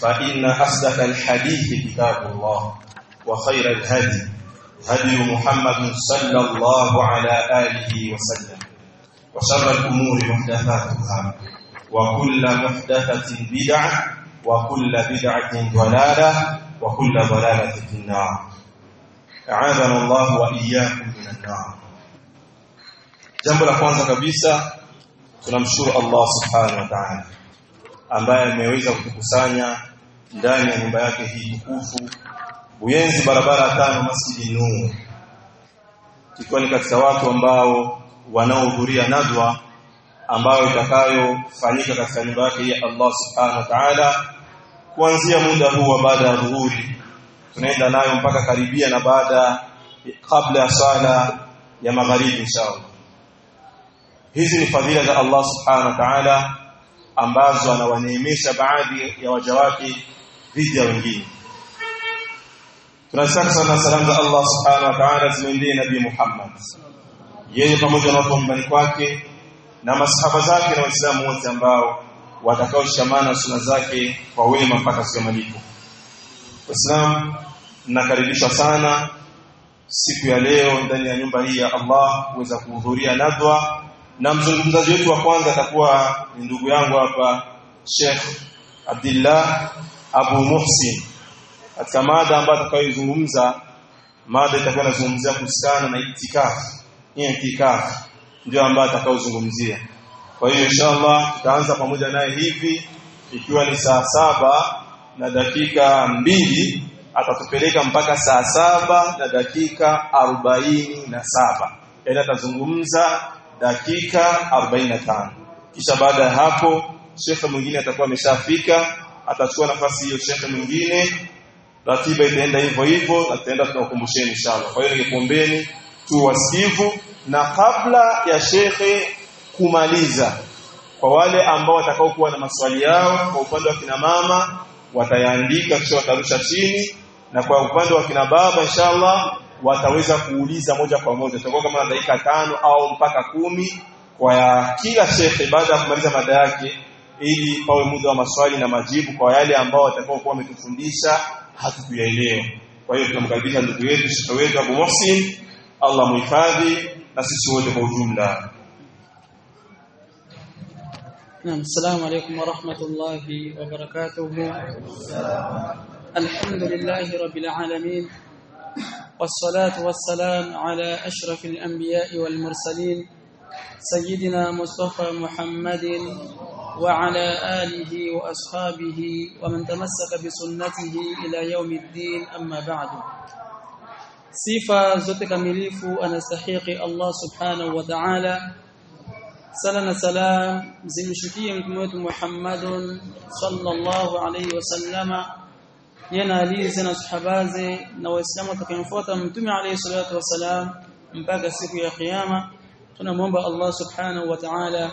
فإن أصدق الحديث كتاب الله وخير الهدي هدي محمد صلى الله على آله وسلم وشر الأمور محدثاتها وكل محدثة بدعة وكل بدعة ضلالة وكل ضلالة في النار. أعاذنا الله وإياكم من النار. Jambo la kwanza kabisa tunamshukuru Allah subhanahu wa ta'ala. Ambaye ameweza kutukusanya ndani ya nyumba yake hii tukufu Uyenzi barabara tano Masjidi Nur ikiwa ni katika watu ambao wanaohudhuria nadwa ambayo itakayofanyika katika nyumba yake ya Allah subhanahu wa ta'ala. Kuanzia muda huu wa baada ya dhuhuri tunaenda nayo mpaka karibia na baada kabla ya sala ya magharibi inshallah hizi ni fadhila za Allah subhanahu wa ta'ala ambazo anawaneemesha baadhi ya waja wake dhidi ya wengine. Tunasaka sana salamu za Allah subhanahu wa ta'ala zimeendee nabii Muhammad. Yeye pamoja na watu nyumbani kwake na masahaba zake na waislamu wote ambao watakaoshikamana suna zake kwa wema mpaka siku ya malipo. Waislamu nakaribishwa sana siku ya leo ndani ya nyumba hii ya Allah kuweza kuhudhuria nadwa na mzungumzaji wetu wa kwanza atakuwa ni ndugu yangu hapa Sheikh Abdullah Abu Muhsin. Katika mada ambayo atakayozungumza mada itakuwa inazungumzia kuhusiana na itikaf ni itikaf ndio ambayo atakayozungumzia kwa hiyo inshallah tutaanza pamoja naye hivi ikiwa ni saa saba na dakika mbili atatupeleka mpaka saa saba na dakika arobaini na saba. Yaani atazungumza dakika 45 kisha baada ya hapo shekhe mwingine atakuwa ameshafika atachukua nafasi hiyo shekhe mwingine. Ratiba itaenda hivyo hivyo na tutaenda tunakumbusheni inshallah. Kwa hiyo nikuombeeni tu wasikivu na kabla ya shekhe kumaliza kwa wale ambao watakao kuwa na maswali yao kwa upande wa kina mama watayaandika kisha watarusha chini na kwa upande wa kina baba inshallah wataweza kuuliza moja kwa moja tutakuwa kama na dakika tano au mpaka kumi kwa ya kila shekhe baada ya kumaliza mada yake ili pawe muda wa maswali na majibu kwa yale ambao watakao kuwa wametufundisha hatukuyaelewa kwa hiyo tunamkaribisha ndugu yetu shekhe wetu Abu Muhsin Allah muhifadhi na sisi wote kwa ujumla نعم السلام عليكم ورحمة الله وبركاته الحمد لله رب العالمين والصلاة والسلام على أشرف الأنبياء والمرسلين سيدنا مصطفى محمد وعلى آله وأصحابه ومن تمسك بسنته إلى يوم الدين أما بعد. سيفا زتك مليف أنا أستحيق الله سبحانه وتعالى. سلام سلام. زمشكي محمد صلى الله عليه وسلم. Yana Ali na sahabaze na waislamu watakayemfuata mtume alayhi salatu wasalam mpaka siku ya kiyama. Tunamwomba Allah subhanahu wa ta'ala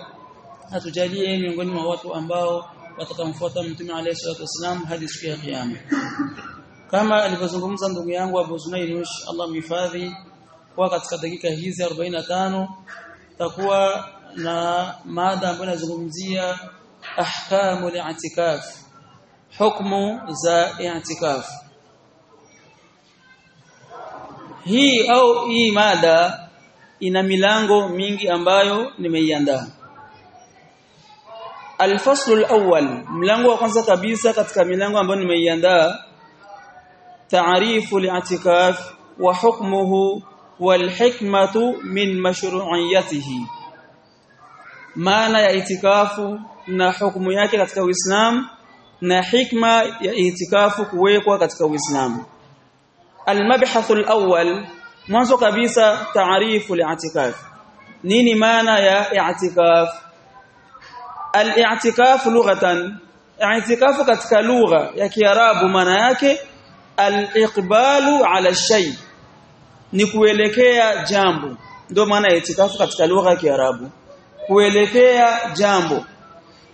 atujalie miongoni mwa watu ambao watakamfuata mtume alayhi salatu wasalam hadi siku ya kiyama. Kama alivyozungumza ndugu yangu Abu Zunairush Allah mhifadhi kwa katika dakika hizi 45 takuwa na mada ambayo inazungumzia ahkamu al-i'tikaf hukumu za i'tikaf. Hii au hii mada ina milango mingi ambayo nimeiandaa. Al-faslu al-awwal mlango wa kwanza kabisa katika milango ambayo nimeiandaa ta'rifu al-i'tikaf wa hukmuhu wal hikmatu min mashru'iyyatihi maana ya itikafu na hukumu yake katika Uislamu na hikma ya itikafu kuwekwa katika Uislamu. Al-mabhath al-awwal mwanzo kabisa taarifu al-i'tikaf. Nini maana ya i'tikaf? Al-i'tikaf lughatan. I'tikaf katika lugha ya Kiarabu maana yake al-iqbalu ala shay. Ni kuelekea jambo. Ndio maana i'tikaf katika lugha ya Kiarabu. Kuelekea jambo.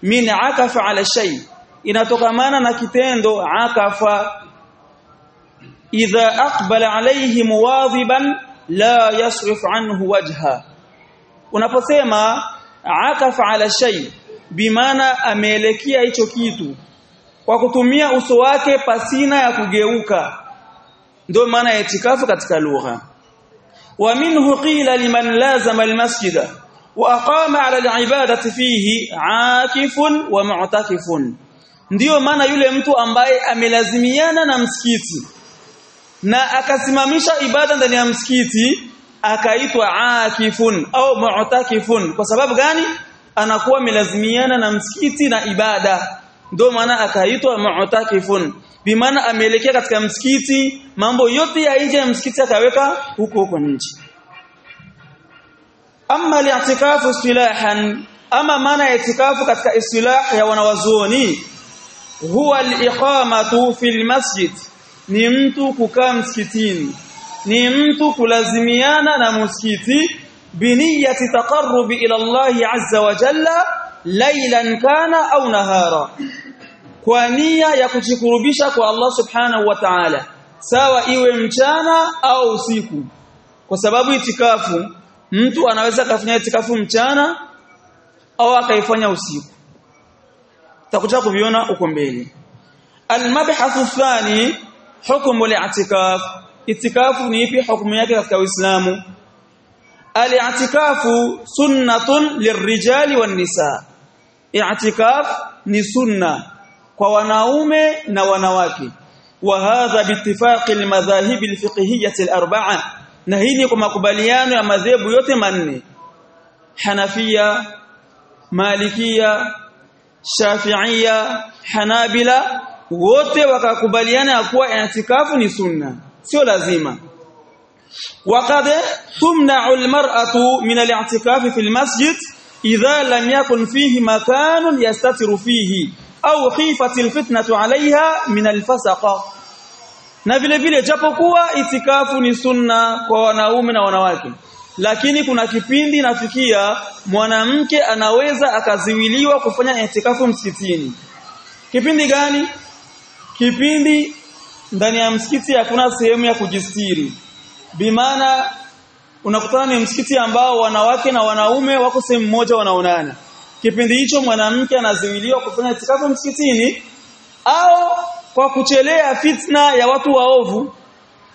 Min akafa ala shay inatokamana na kitendo akafa. Idha aqbala alayhi muwadhiban la yasrif anhu wajha. Unaposema akafa ala shay bimaana ameelekea hicho kitu kwa kutumia uso wake pasina ya kugeuka. Ndio maana ya itikafu katika lugha. Wa minhu qila liman lazama almasjida wa aqama ala alibadati fihi akifun wa mu'takifun ndiyo maana yule mtu ambaye amelazimiana na msikiti na akasimamisha ibada ndani ya msikiti akaitwa akifun au mu'takifun. Kwa sababu gani? Anakuwa amelazimiana na msikiti na ibada. Ndio maana akaitwa mu'takifun. Bimaana ameelekea katika msikiti mambo yote ya nje ya msikiti akaweka huko huko nje. Amma li'tikafu istilahan ama maana ya itikafu katika istilah ya wanawazuoni huwa al-iqamatu fil masjid. Ni mtu kukaa msikitini. Ni mtu kulazimiana na msikiti. Biniyati taqarrubi ila Allah azza wa jalla laylan kana au nahara. Kwa nia ya kujikurubisha kwa Allah subhanahu wa ta'ala. Sawa iwe mchana au usiku. Kwa sababu itikafu mtu anaweza kufanya itikafu mchana au akaifanya usiku tutakuja kuviona uko mbele. Almabhathu thani hukumu li'tikaf itikafu ni ipi hukumu yake katika Uislamu? Al-i'tikafu sunnatun lirijali wan nisa i'tikaf ni sunna kwa wanaume na wanawake. Wa hadha biittifaqi almadhahib alfiqhiyyah alarba'a. Na hili kwa makubaliano ya madhehebu yote manne. Hanafiya Malikia Shafi'ia Hanabila wote wakakubaliana ya kuwa i'tikafu ni sunna sio lazima وقد تمنع المرأة من الاعتكاف في المسجد إذا لم يكن فيه مكان يستتر فيه أو خيفة الفتنة عليها من الفسق na vile vile japokuwa itikafu ni sunna kwa wanaume na wanawake lakini kuna kipindi nafikia mwanamke anaweza akaziwiliwa kufanya itikafu msikitini. Kipindi gani? Kipindi ndani ya msikiti hakuna sehemu ya kujistiri. Bimaana unakutana ni msikiti ambao wanawake na wanaume wako sehemu moja wanaonana. Kipindi hicho mwanamke anaziwiliwa kufanya itikafu msikitini au kwa kuchelea fitna ya watu waovu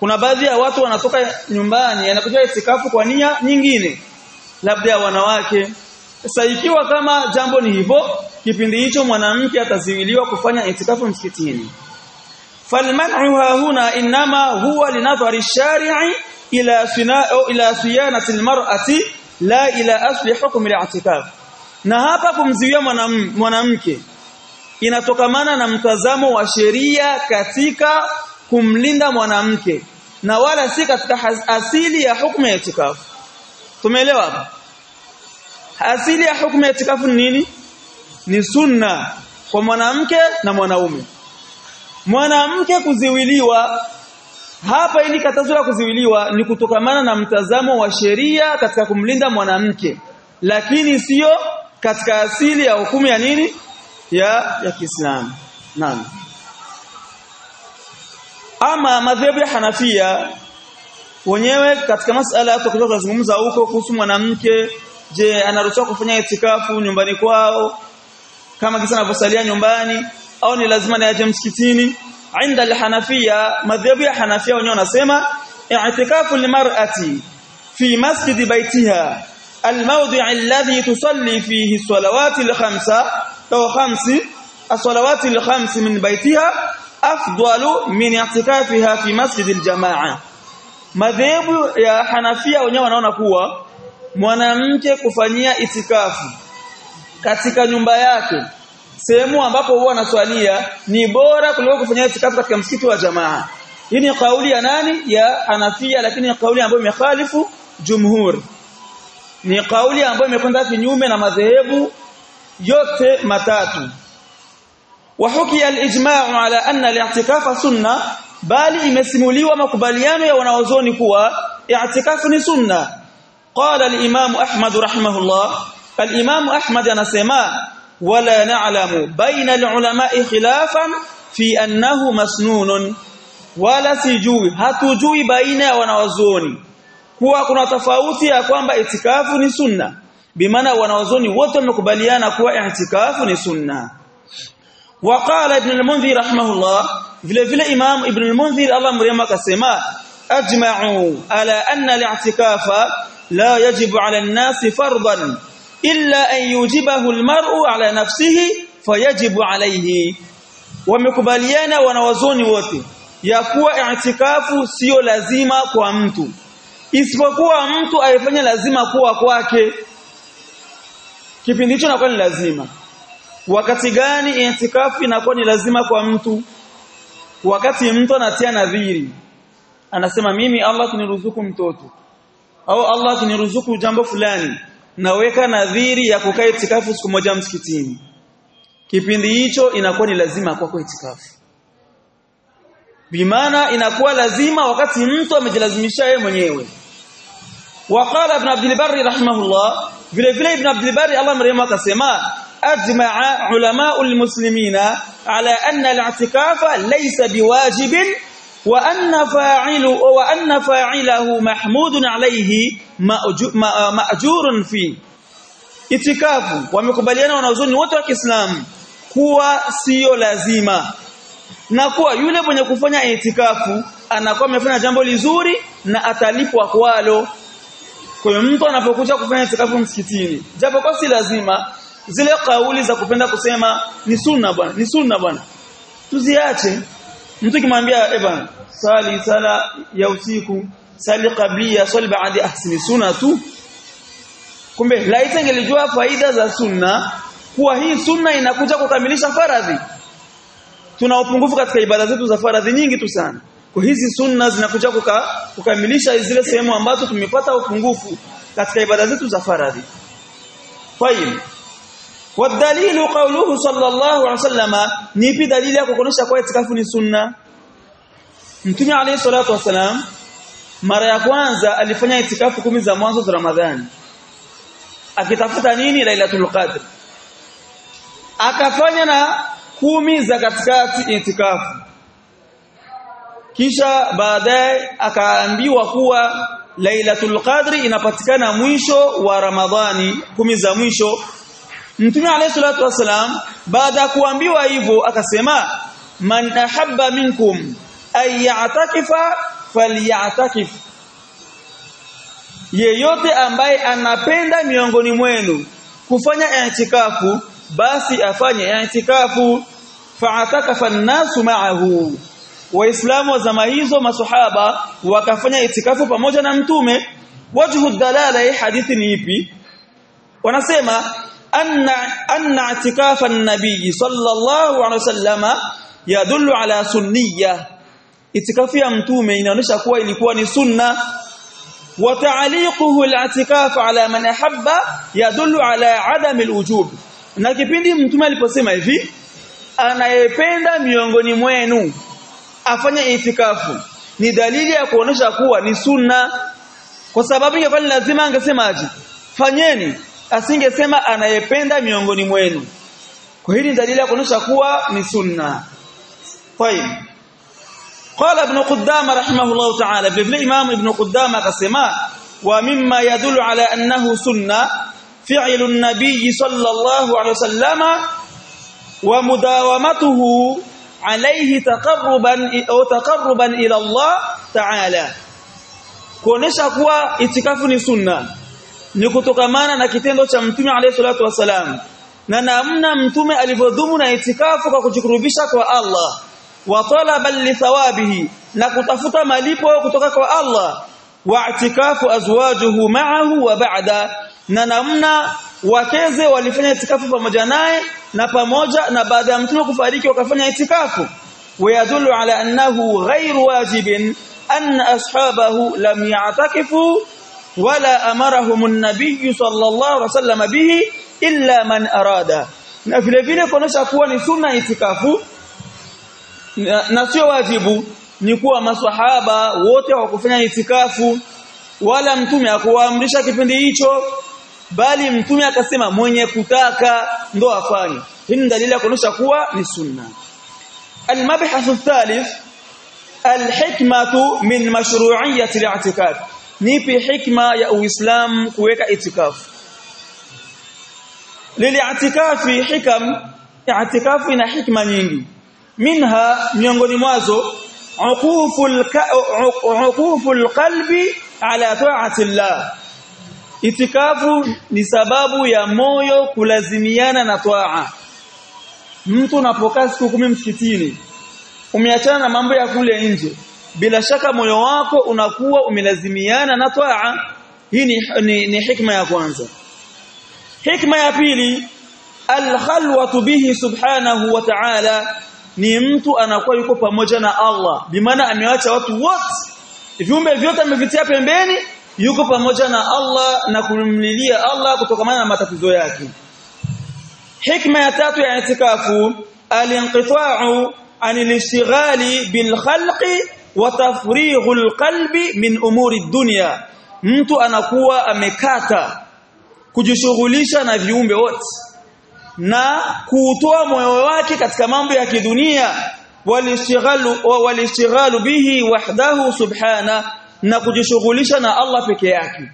kuna baadhi ya watu wanatoka nyumbani yanakuja itikafu kwa nia nyingine labda wanawake. Sasa ikiwa kama jambo ni hivyo kipindi hicho mwanamke ataziwiliwa kufanya itikafu msikitini. Falman'u huna inama huwa linadhari ash-shari'i ila sina'u ila siyanati al-mar'ati la ila asli hukm al-i'tikaf. Na hapa kumziwia mwanamke inatokamana na mtazamo wa sheria katika kumlinda mwanamke na wala si katika asili ya hukumu ya itikafu. Tumeelewa hapa? Asili ya hukumu ya itikafu ni nini? Ni sunna kwa mwanamke na mwanaume. Mwanamke kuziwiliwa hapa ili katazo la kuziwiliwa ni kutokamana na mtazamo wa sheria katika kumlinda mwanamke lakini sio katika asili ya hukumu ya nini? Ya ya Kiislamu. Naam ama madhehebu ya Hanafia wenyewe katika masala tukitoka kuzungumza huko kuhusu mwanamke je anaruhusiwa kufanya itikafu nyumbani kwao kama kisa anavyosalia nyumbani au ni lazima niaje msikitini inda al-Hanafia madhhabu ya Hanafia wenyewe wanasema i'tikafu limar'ati fi masjid baitiha الموضع الذي تصلي فيه الصلوات الخمسة أو خمس الصلوات الخمس من بيتها afdalu min i'tikafiha fi masjidil jamaa. Madhehebu ya Hanafia wenyewe wanaona kuwa mwanamke kufanyia itikafu katika nyumba yake sehemu ambapo huwa anaswalia ni bora kuliko kufanyia itikafu katika msikiti wa jamaa. Hii ni kauli ya nani? Ya Hanafia lakini ni kauli ambayo imekhalifu jumhur. Ni kauli ambayo imekwenda kinyume na madhehebu yote matatu. وحكي الاجماع على ان الاعتكاف سنه bali imesimuliwa makubaliano ya wanaozoni kuwa i'tikafu ni sunna qala al-imam ahmad rahimahullah al-imam ahmad anasema wala na'lamu baina al-ulama'i khilafan fi annahu masnunun wala sijui hatujui baina ya wanaozoni kuwa kuna tofauti ya kwamba itikafu ni sunna bimaana wanaozoni wote wamekubaliana kuwa i'tikafu ni sunna وقال ابن المنذر رحمه الله vile vile imam ibn al-munzir Allah mrema akasema ajma'u ala anna al-i'tikafa la yajibu ala an-nas fardan illa an yujibahu al-mar'u ala nafsihi fayajibu alayhi wamekubaliana wanawazoni wote ya kuwa i'tikafu sio lazima kwa mtu isipokuwa mtu aifanye lazima kuwa kwake kipindi hicho inakuwa ni lazima wakati gani itikafu inakuwa ni lazima kwa mtu? Wakati mtu anatia nadhiri anasema mimi Allah kuniruzuku mtoto au Allah kuniruzuku jambo fulani naweka nadhiri ya kukaa itikafu siku moja msikitini. Kipindi hicho inakuwa ni lazima kwako kwa itikafu. Bimaana inakuwa lazima wakati mtu amejilazimisha yeye mwenyewe. Waqala ibn abdul barri rahimahullah vile vile ibn abdul barri Allah marehemu akasema ajma'a ulama المسلمين على أن الاعتكاف ليس بواجب وأن فاعل وأن فاعله محمود عليه مأجور فيه itikafu wamekubaliana wanaozoni wote wa Kiislamu kuwa sio lazima na kuwa yule mwenye kufanya itikafu anakuwa amefanya jambo lizuri na atalipwa kwalo kwa hiyo mtu anapokuja kufanya itikafu msikitini japo kwa si lazima zile kauli za kupenda kusema ni sunna bwana ni sunna bwana. Tuziache. Mtu kimwambia evan sali sala ya usiku sali qabliya sali baada ahsini sunna tu. Kumbe laiti ngelijua faida za sunna kuwa hii sunna inakuja kukamilisha faradhi. Tuna upungufu katika ibada zetu za faradhi nyingi tu sana. Kwa hizi sunna zinakuja kuka, kukamilisha zile sehemu ambazo tumepata upungufu katika ibada zetu za faradhi. kwa hiyo wadhalilu qawluhu sallallahu alaihi wasallama nipi dalili ya kukonesha kwa itikafu ni sunna? Mtume alayhi salatu wasalam mara ya kwanza alifanya itikafu kumi za mwanzo za ramadhani. Akitafuta nini? Lailatul qadr. Akafanya na kumi za katikati itikafu. Kisha baadaye akaambiwa kuwa lailatul qadri inapatikana mwisho wa ramadhani kumi za mwisho Mtume alayhi salatu wasalam baada ya kuambiwa hivyo akasema man ahabba minkum ay ya'takifa falyatakif. Yeyote ambaye anapenda miongoni mwenu kufanya i'tikafu basi afanye i'tikafu. Fa'atakafa an-nasu ma'ahu. Waislamu wa zama hizo masahaba wakafanya itikafu pamoja na mtume. Wajhu dalala hii hadithi ni ipi? Wanasema anna anna itikafa an-nabiy sallallahu alaihi wasallama yadullu ala sunniyya. Itikafu ya mtume inaonyesha kuwa ilikuwa ni sunna. Wa ta'liquhu al-i'tikaf ala man ahabba yadullu ala adam al-wujub. Na kipindi mtume aliposema hivi anayependa miongoni mwenu afanye itikafu. Ni dalili ya kuonesha kuwa ni sunna. Kwa sababu ingefanya lazima angesemaje fanyeni asingesema anayependa miongoni mwenu kwa hili dalili ya kuonesha kuwa ni sunna طيب قال ابن قدامه رحمه الله تعالى في الامام ابن قدامه قسما ومما يدل على انه سنه fi'lu an-nabiy sallallahu alayhi wasallama wa mudawamatuhu alayhi taqarruban au taqarruban ila Allah ta'ala kuonesha kuwa itikafu ni sunna ni kutokamana na kitendo cha mtume alayhi salatu wasalam na namna mtume alivyodhumu na itikafu kwa kujikurubisha kwa Allah wa talaban li thawabihi na kutafuta malipo kutoka kwa Allah wa itikafu azwajuhu ma'ahu wa ba'da na namna wakeze walifanya itikafu pamoja naye na pamoja na baada ya mtume kufariki wakafanya itikafu ويدل على أنه غير واجب أن أصحابه لم يعتكفوا ولا أمرهم النبي صلى الله عليه وسلم به إلا من أراد na vile vile kuonesha kuwa ni sunna itikafu na, na sio wajibu ni kuwa maswahaba wote hawakufanya itikafu wala mtume hakuwaamrisha kipindi hicho bali mtume akasema mwenye kutaka ndo afanye hii ni dalili ya kuonesha kuwa ni sunna المبحث الثالث الحكمة من مشروعية الاعتكاف nipi hikma ya uislamu kuweka itikafu? Lili'atikafi hikam i'tikafu ina hikma nyingi. Minha miongoni mwazo uquful uquful qalbi ala ta'ati llah itikafu ni sababu ya moyo kulazimiana na toa mtu unapokaa siku 10 msikitini umeachana na mambo ya kule nje bila shaka moyo wako unakuwa umelazimiana na taa hii ni, ni, ni hikma ya kwanza. Hikma ya pili alkhalwatu bihi subhanahu wa ta'ala. Ni mtu anakuwa yuko pamoja na Allah. Bimaana amewacha watu wote. Viumbe vyote amevitia pembeni yuko pamoja na Allah na kumlilia Allah kutokana na matatizo yake. Hikma ya tatu ya itikafu alinqita'u anil bilkhalqi bil khalqi wa tafrighul qalbi min umuri dunya. Mtu anakuwa amekata kujishughulisha na viumbe wote na kuutoa moyo wake katika mambo ya kidunia. Walishtighalu walishtighalu bihi wahdahu subhana na kujishughulisha na Allah peke yake.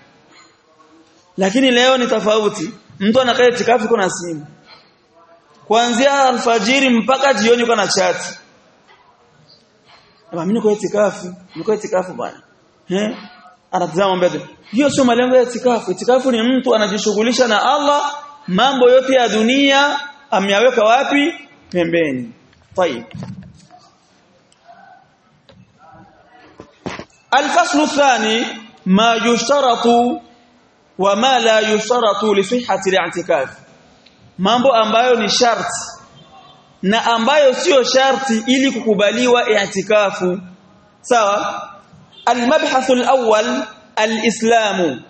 Lakini leo ni tofauti. Mtu anakaa itikafu kuna simu. Kuanzia alfajiri mpaka jioni kuna chat mimi niko itikafu niko itikafu bwana eh anatazama mbele hiyo sio malengo ya itikafu itikafu ni mtu anajishughulisha na Allah mambo yote ya dunia amyaweka wapi pembeni طيب الفصل الثاني ما يشترط وما لا يشترط لصحة الاعتكاف mambo ambayo ni sharti na ambayo sio sharti ili kukubaliwa i'tikafu sawa المبحث الأول الإسلام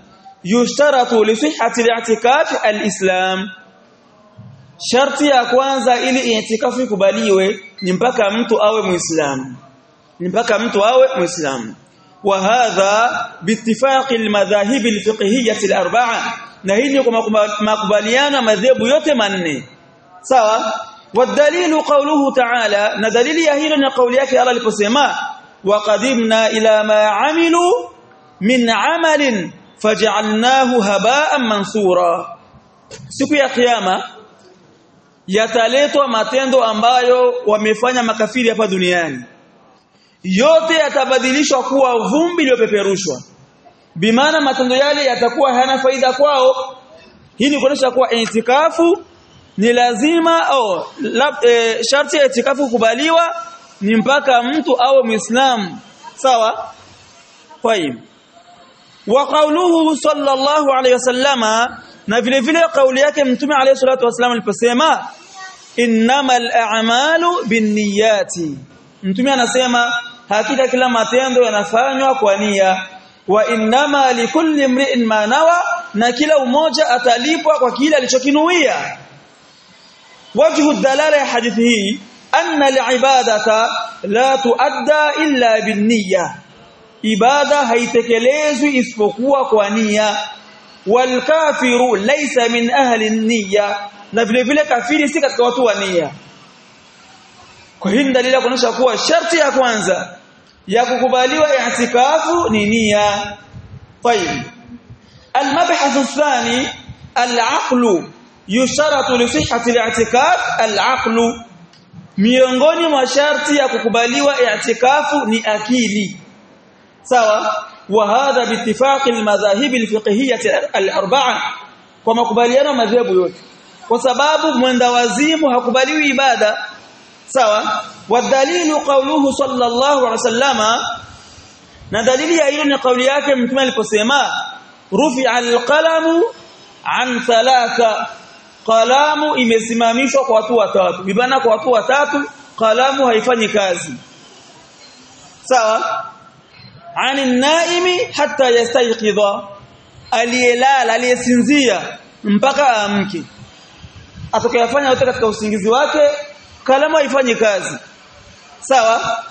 يشترط لصحة الاعتكاف الإسلام sharti ya kwanza ili i'tikafu ikubaliwe ni mpaka mtu awe muislamu ni mpaka mtu awe muislamu wa hadha biittifaq almadhahib alfiqhiyyah alarba'a na hili kwa makubaliano madhehebu yote manne sawa Wadalilu قوله na dalili ya hilo ni kauli yake Allah aliposema waqadimna ila ma amilu min amalin faj'alnahu haba'an mansura. Siku ya kiyama yataletwa matendo ambayo wamefanya makafiri hapa duniani. Yote yatabadilishwa kuwa vumbi iliyopeperushwa. Bimaana matendo yale yatakuwa hayana faida kwao. Hii ni kuonyesha kuwa itikafu ni lazima au e, sharti ya itikafu kubaliwa ni mpaka mtu awe muislamu sawa طيب وقوله صلى الله عليه وسلم na vile vile kauli yake mtume alayhi salatu wasallam aliposema innamal a'malu binniyati mtume anasema hakika kila matendo yanafanywa kwa nia wa innama likulli imri'in ma nawa na kila umoja atalipwa kwa kile alichokinuia وجه الدلالة حديثه أن العبادة لا تؤدى إلا بالنية. عبادة هي تكليز اسبقوا كوانية والكافر ليس من أهل النية. na في vile kafiri si katika watu wa nia kwa hii dalili ya kuwa sharti ya kwanza ya kukubaliwa i'tikafu ni طيب. المبحث الثاني العقل. Yusharatu li sihhati al-i'tikaf al-aqlu. Miongoni mwa ya kukubaliwa i'tikafu ni akili. Sawa? Wa hadha biittifaqi al-madhahib al-fiqhiyyah al-arba'a. Kwa makubaliano madhehebu yote. Kwa sababu mwenda wazimu hakubaliwi ibada. Sawa? Wadalilu qawluhu sallallahu alaihi wasallama na dalili ya hilo ni kauli yake mtume aliposema rufi alqalamu an thalatha qalamu imesimamishwa kwa watu watatu. Bibana kwa watu watatu kalamu haifanyi kazi. Sawa? Ani naimi hatta yastayqidha. Aliyelala aliyesinzia mpaka amke atakayofanya yote katika usingizi wake kalamu haifanyi kazi. Sawa?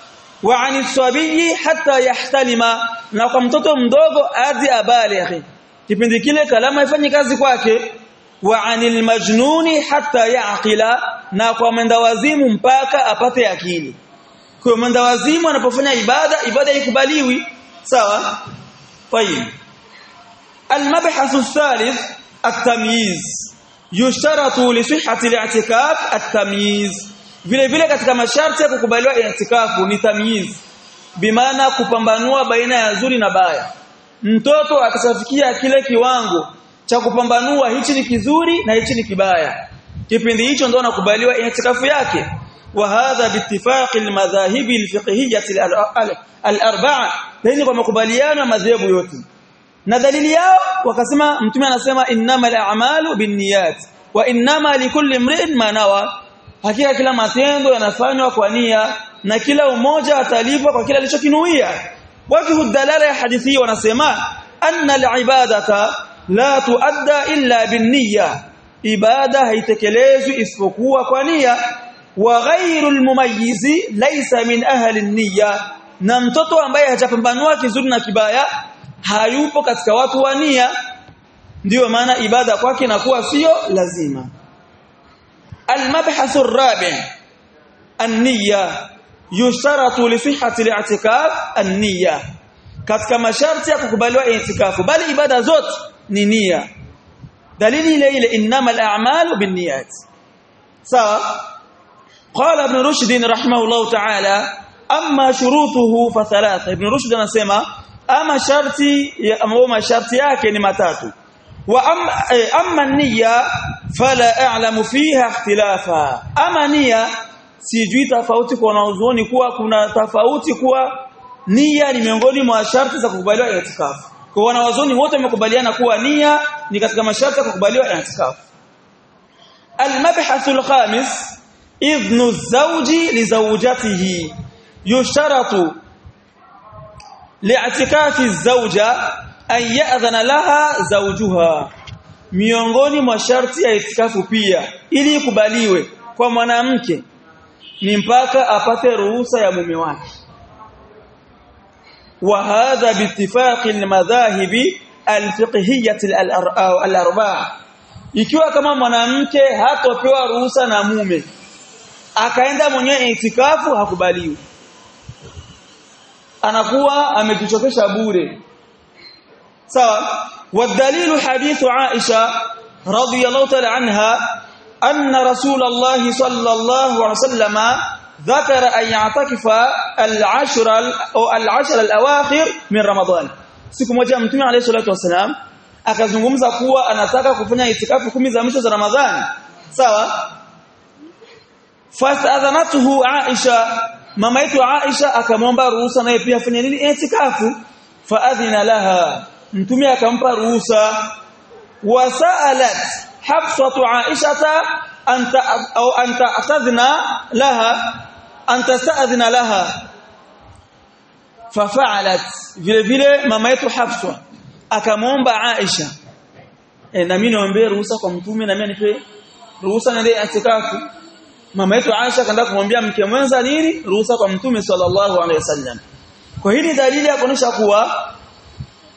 Wa ani sabiyi hatta yahtalima. Na kwa mtoto mdogo azi abalighi kipindi kile kalamu haifanyi kazi kwake wa anil majnuni hatta yaqila na kwa mwenda wazimu mpaka apate akili kwa mwenda wazimu anapofanya ibada ibada ikubaliwi sawa tayib المبحث الثالث التمييز يشترط لصحة الاعتكاف التمييز vile vile katika masharti ya kukubaliwa i'tikafu ni tamyiz bimaana kupambanua baina ya zuri na baya mtoto akishafikia kile kiwango cha kupambanua hichi ni kizuri na hichi ni kibaya. Kipindi hicho ndo anakubaliwa i'tikafu yake. Wa hadha biittifaqi almadhahibi alfiqhiyyah al-arba'a. Yani kwa makubaliano ya madhehebu yote. Na dalili yao wakasema mtume anasema innamal a'malu binniyat wa innama likulli imrin ma nawa. Hakika kila matendo yanafanywa kwa nia na kila umoja atalipwa kwa kila alichokinuia. Wajhu dalala ya hadithi wanasema anna al-ibadata la tuadda illa binniya ibada haitekelezwi isipokuwa kwa nia wa ghairu al-mumayyizi laysa min ahli an-niyya na mtoto ambaye hajapambanua kizuri na kibaya hayupo katika watu wa nia ndiyo maana ibada kwake inakuwa sio lazima المبحث الرابع النية يشترط لصحة الاعتكاف النية katika masharti ya kukubaliwa i'tikafu bali ibada zote ni nia. Dalili ile ile innamal a'malu binniyat. Sawa? Qala ibn rushd rahimahullah ta'ala amma shurutuhu fa thalatha. Ibn rushd anasema ama sharti ama masharti yake ni matatu. Wa am, eh, amma niyya fala a'lamu fiha ikhtilafa. Ama niyya sijui tofauti kwa wanazuoni kuwa kuna tofauti kuwa niyya ni miongoni mwa sharti za kukubaliwa itikafu. Kwa wanawazoni wote wamekubaliana kuwa nia ni katika masharti ya kukubaliwa i'tikaf. Al-mabhathu al-khamis idhnu zawji li zawjatihi yusharatu li'tikafi az-zawja an ya'dhana laha zawjuha miongoni mwa sharti ya itikafu pia ili ikubaliwe kwa mwanamke ni mpaka apate ruhusa ya mume wake hadha biittifaqi almadhahibi alfiqhiyyah al-arba'a ikiwa kama mwanamke hatopewa ruhusa na mume akaenda mwenyewe itikafu hakubaliwi anakuwa amejichokesha bure sawa والدليل حديث عائشة رضي الله تعالى عنها أن رسول الله صلى الله عليه وسلم ذكر أن يعتكف العشر أو العشر الأواخر من رمضان. سيكم وجه متمي عليه الصلاة والسلام. أخذنهم زقوة أن أتاك كفنا يتكاف كم إذا مشت رمضان. سوا. فاستأذنته عائشة. ممايت عائشة أكمومبا روسا نيبيا فنينين يتكاف فأذن لها. متمي أكمبا روسا. وسألت حفصة عائشة أن أو أن تأذن لها. Anta sta'dhna laha. Fafa'alat. Vile vile mama yetu hafsa akamwomba aisha e, na mimi niombe ruhusa kwa mtume na mimi nipe ruhusa niende atikafu. Mama yetu aisha akaenda kumwambia mke mwenza nini? Ruhusa kwa mtume sallallahu alaihi wasallam. Kwa hili dalili ya kuonesha kuwa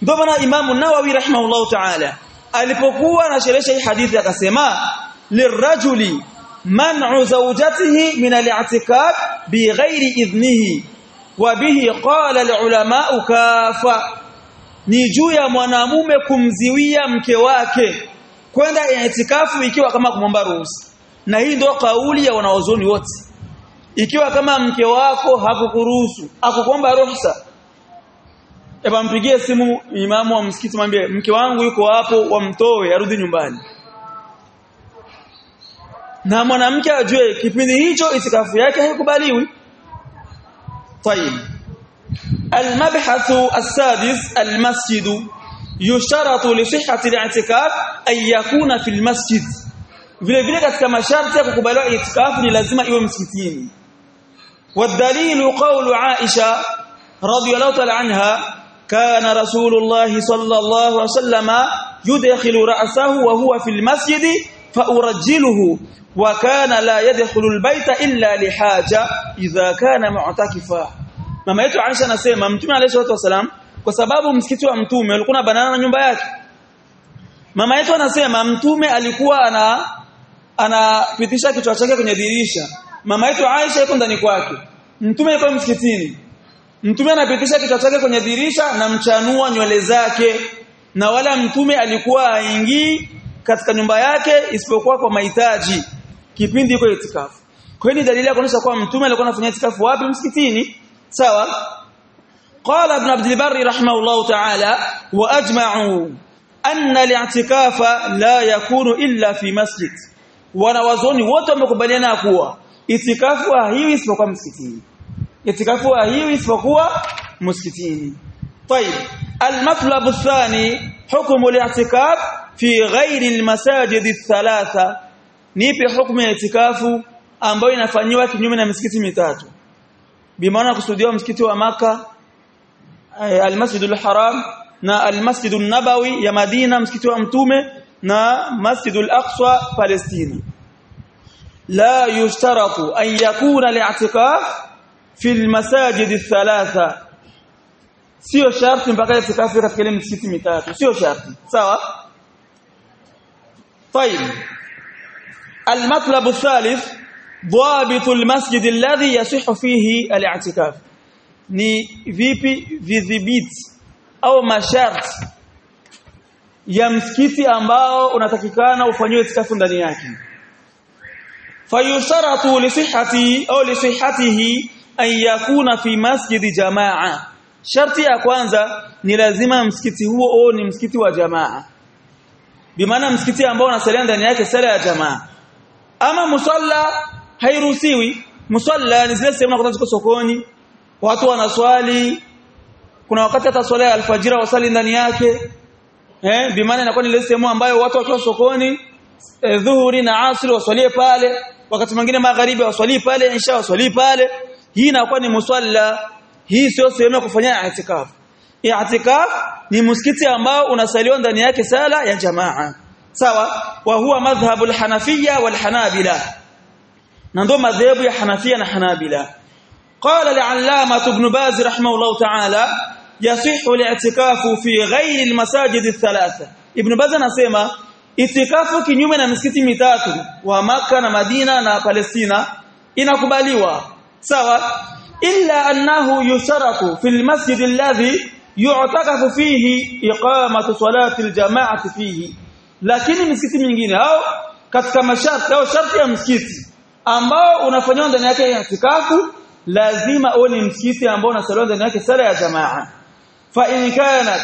ndio maana Imam Nawawi rahimahullahu ta'ala alipokuwa anasherehesha hii hadithi akasema lirajuli min al-i'tikaf bighairi idhnihi. Wa bihi qala al-ulama kafa. Ni juu ya mwanamume kumziwia mke wake. Kwenda itikafu ikiwa kama kumomba ruhusa. Na hii ndio kauli ya wanaozoni wote. Ikiwa kama mke wako hakukuruhusu akukuomba ruhusa. Eba mpigie simu imamu wa msikiti mwambie mke wangu yuko hapo wamtoe arudi nyumbani na mwanamke ajue kipindi hicho itikafu yake haikubaliwi. طيب المبحث السادس المسجد يشترط لصحة الاعتكاف أن يكون في المسجد vile vile katika masharti ya kukubaliwa itikafu ni lazima iwe msikitini. والدليل قول عائشة رضي الله تعالى عنها كان رسول الله صلى الله عليه وسلم يدخل رأسه وهو في المسجد فأرجله wa kana la yadkhulu albayta illa lihaja idha kana mu'takifa. Mama yetu Aisha anasema mtume alayhi salatu wasalam kwa sababu msikiti wa mtume ulikuwa na banana na nyumba yake. Mama yetu anasema mtume alikuwa ana anapitisha kichwa chake kwenye dirisha. Mama yetu Aisha yuko ndani kwake. Mtume yuko msikitini. Mtume anapitisha kichwa chake kwenye dirisha na mchanua nywele zake. Na wala mtume alikuwa aingii katika nyumba yake isipokuwa kwa mahitaji. Kipindi iko itikafu kwa hiyo dalili ya kuonyesha kwamba mtume alikuwa anafanya itikafu wapi msikitini sawa قال ابن عبد البر رحمه الله تعالى واجمعوا ان الاعتكاف لا يكون الا في مسجد wanawazoni wote wamekubaliana kuwa itikafu haiwi isipokuwa msikitini itikafu haiwi isipokuwa msikitini طيب المطلب الثاني حكم الاعتكاف في غير المساجد الثلاثه nipe hukumu ya itikafu ambayo inafanywa kinyume na misikiti mitatu bimaana kusudiwa msikiti wa maka al-Masjidul Haram na al-Masjidun Nabawi ya Madina msikiti wa mtume na Masjidul Aqsa Palestina la yushtaratu an yakuna li'tikaf fi al-masajid ath-thalatha sio sharti mpaka itikafu katika ile misikiti mitatu sio sharti sawa طيب المطلب الثالث ضابط المسجد الذي يصح فيه الاعتكاف ni vipi vidhibiti au masharti ya msikiti ambao unatakikana ufanyiwe itikafu ndani yake fayusharatu lisihhati au lisihhatihi an yakuna fi masjid jamaa sharti ya kwanza ni lazima msikiti huo au ni msikiti wa jamaa bimaana msikiti ambao unasalia ndani yake sala ya jamaa ama musalla hairuhusiwi. Musalla ni zile sehemu unakuta ziko sokoni. Watu wanaswali. Kuna wakati hata swala ya alfajira wasali ndani yake. Eh bimaana inakuwa ni ile sehemu ambayo watu wakiwa sokoni eh, dhuhuri na asri waswalie pale. Wakati mwingine magharibi waswali pale insha waswali pale. Hii inakuwa ni musalla. Hii sio sehemu ya kufanya i'tikaf. I'tikaf ni msikiti ambao unasaliwa ndani yake sala ya jamaa sawa wa huwa madhhabu al-hanafiyya wal-hanabila na ndio madhehebu ya Hanafia na Hanabila العلامة ابن باز رحمه الله تعالى يصح الاعتكاف في غير المساجد الثلاثة ابن باز anasema itikafu kinyume na misikiti mitatu wa maka na Madina na Palestina inakubaliwa sawa illa annahu yusharatu fil masjid alladhi yu'takafu fihi iqamatu salati aljama'ati fihi lakini misikiti mingine. Au katika masharti au sharti ya msikiti ambao unafanywa ndani yake itikafu lazima uwe ni msikiti ambao unasaliwa ndani yake sala ya jamaa. Fa in kanat